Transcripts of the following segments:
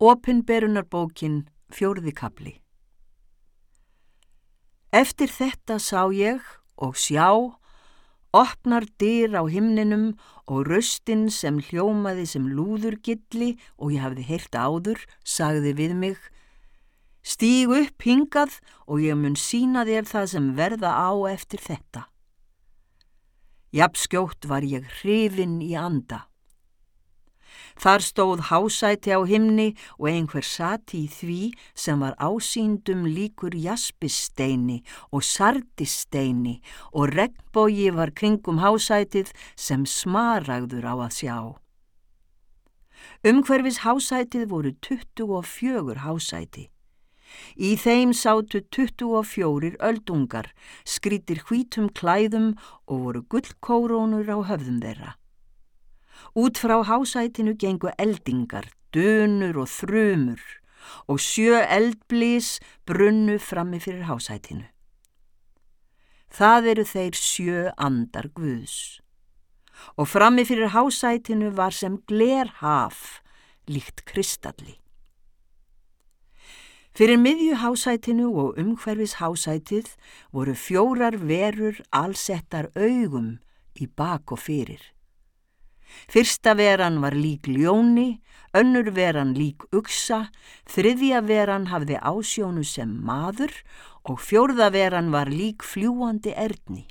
Opinberunarbókin fjórði kapli Eftir þetta sá ég og sjá, opnar dyr á himninum og röstin sem hljómaði sem lúðurgilli og ég hafði heyrt áður, sagði við mig, stíg upp hingað og ég mun sína þér það sem verða á eftir þetta. Japskjótt var ég hrifin í anda. Þar stóð hásæti á himni og einhver sati í því sem var ásýndum líkur jaspisteini og sardisteini og regnbógi var kringum hásætið sem smaragður á að sjá. Umhverfis hásætið voru 24 hásæti. Í þeim sátu 24 öldungar, skrítir hvítum klæðum og voru gullkórónur á höfðum þeirra. Út frá hásætinu gengu eldingar, dönur og þrumur og sjö eldblís brunnu frammi fyrir hásætinu. Það eru þeir sjö andar guðs. Og frammi fyrir hásætinu var sem glerhaf, líkt kristalli. Fyrir miðju hásætinu og umhverfis hásætið voru fjórar verur alsettar augum í bak og fyrir. Fyrsta veran var lík ljóni, önnur veran lík uksa, þriðja veran hafði ásjónu sem maður og fjórða veran var lík fljúandi erðni.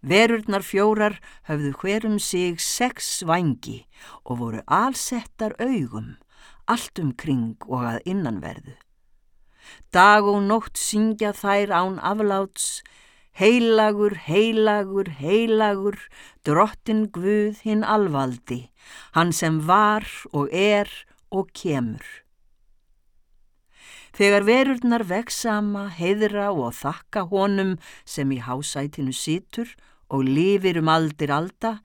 Verurnar fjórar höfðu hverum sig sex vangi og voru alsettar augum, allt um kring og að innanverðu. Dag og nótt syngja þær án afláts, Heilagur, heilagur, heilagur, drottin Guð hinn alvaldi, hann sem var og er og kemur. Þegar verurnar veksama, heiðra og þakka honum sem í hásætinu situr og lifir um aldir alda,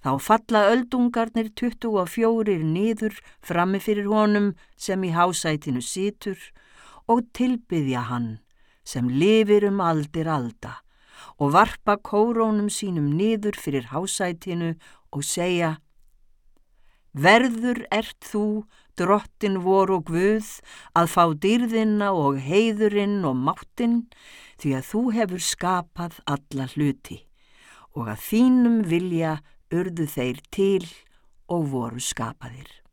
þá falla öldungarnir 24 nýður frammi fyrir honum sem í hásætinu situr og tilbyðja hann sem lifir um aldir alda og varpa kórónum sínum niður fyrir hásætinu og segja Verður ert þú, drottin vor og guð, að fá dýrðina og heiðurinn og máttinn því að þú hefur skapað alla hluti og að þínum vilja urðu þeir til og voru skapaðir.